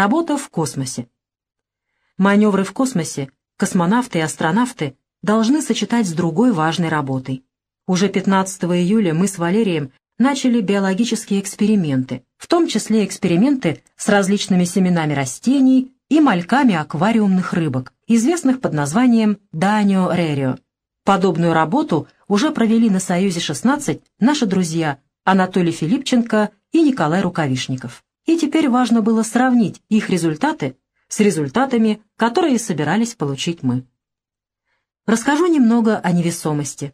Работа в космосе. Маневры в космосе космонавты и астронавты должны сочетать с другой важной работой. Уже 15 июля мы с Валерием начали биологические эксперименты, в том числе эксперименты с различными семенами растений и мальками аквариумных рыбок, известных под названием Данио Рерио. Подобную работу уже провели на «Союзе-16» наши друзья Анатолий Филипченко и Николай Рукавишников. И теперь важно было сравнить их результаты с результатами, которые собирались получить мы. Расскажу немного о невесомости.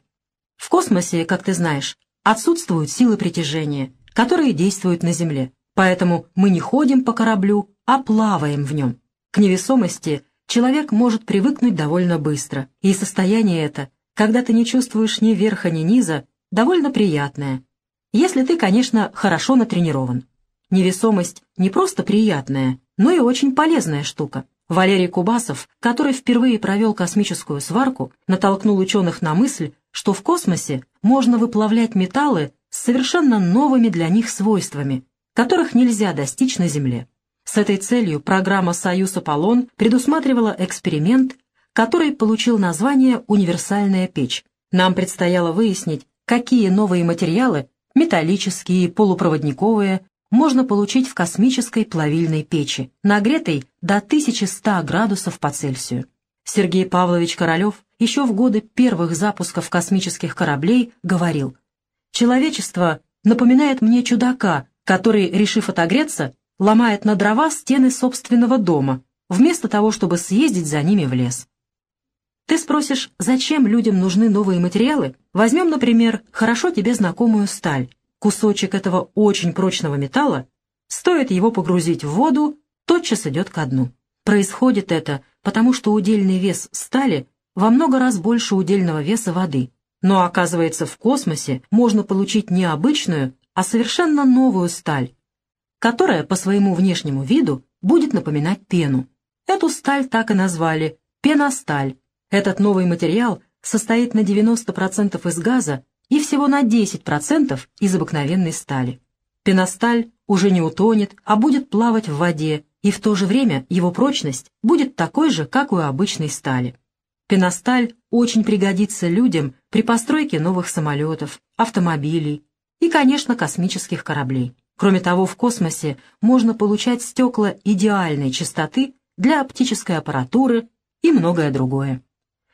В космосе, как ты знаешь, отсутствуют силы притяжения, которые действуют на Земле, поэтому мы не ходим по кораблю, а плаваем в нем. К невесомости человек может привыкнуть довольно быстро, и состояние это, когда ты не чувствуешь ни верха, ни низа, довольно приятное, если ты, конечно, хорошо натренирован. Невесомость не просто приятная, но и очень полезная штука. Валерий Кубасов, который впервые провел космическую сварку, натолкнул ученых на мысль, что в космосе можно выплавлять металлы с совершенно новыми для них свойствами, которых нельзя достичь на Земле. С этой целью программа «Союз Аполлон» предусматривала эксперимент, который получил название «Универсальная печь». Нам предстояло выяснить, какие новые материалы, металлические, полупроводниковые, можно получить в космической плавильной печи, нагретой до 1100 градусов по Цельсию. Сергей Павлович Королев еще в годы первых запусков космических кораблей говорил, «Человечество напоминает мне чудака, который, решив отогреться, ломает на дрова стены собственного дома, вместо того, чтобы съездить за ними в лес». Ты спросишь, зачем людям нужны новые материалы? Возьмем, например, хорошо тебе знакомую сталь кусочек этого очень прочного металла, стоит его погрузить в воду, тотчас идет ко дну. Происходит это, потому что удельный вес стали во много раз больше удельного веса воды. Но оказывается, в космосе можно получить не обычную, а совершенно новую сталь, которая по своему внешнему виду будет напоминать пену. Эту сталь так и назвали – пеносталь. Этот новый материал состоит на 90% из газа и всего на 10% из обыкновенной стали. Пеносталь уже не утонет, а будет плавать в воде, и в то же время его прочность будет такой же, как у обычной стали. Пеносталь очень пригодится людям при постройке новых самолетов, автомобилей и, конечно, космических кораблей. Кроме того, в космосе можно получать стекла идеальной чистоты для оптической аппаратуры и многое другое.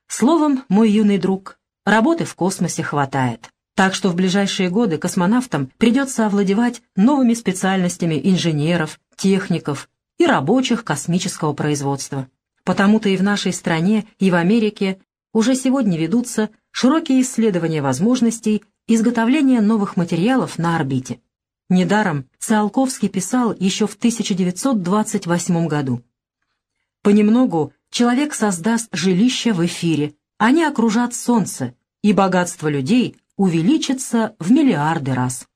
Словом, мой юный друг, Работы в космосе хватает. Так что в ближайшие годы космонавтам придется овладевать новыми специальностями инженеров, техников и рабочих космического производства. Потому-то и в нашей стране, и в Америке уже сегодня ведутся широкие исследования возможностей изготовления новых материалов на орбите. Недаром Циолковский писал еще в 1928 году. «Понемногу человек создаст жилище в эфире, они окружат Солнце, и богатство людей увеличится в миллиарды раз.